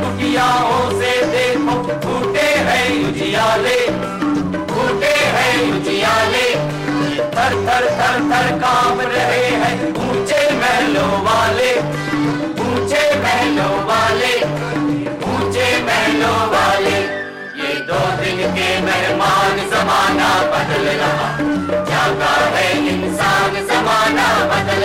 कुटियाओं से देखो, फूटे हैं उजियाले, फूटे हैं उजियाले। थर थर थर थर काँप रहे हैं ऊँचे महलों वाले, ऊँचे महलों वाले, ऊँचे महलों वाले। ये दो दिन के मेहमान जमाना बदल रहा, क्या है, इंसान जमाना बदल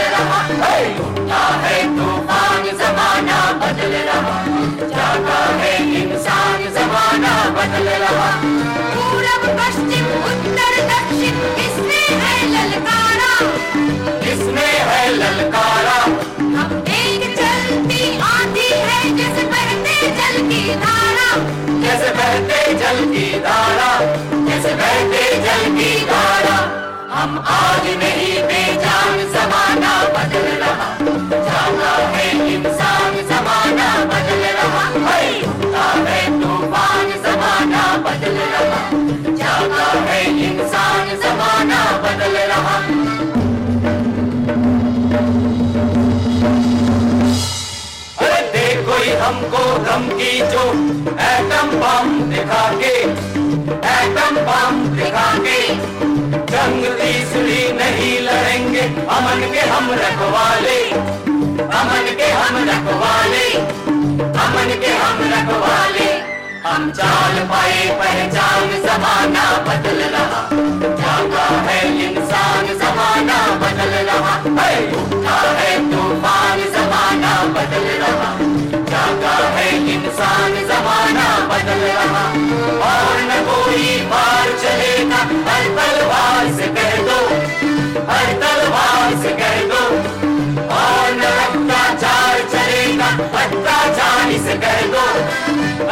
ही हमको धमकी जो एटम बम दिखा के एटम बम दिखा के जंग तीसरी नहीं लड़ेंगे, अमन के हम रखवाले। अमन के हम रखवाले। अमन के हम रखवाले। हम चाल पाए, पहचान जमाना बदल रहा।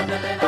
Wonderland.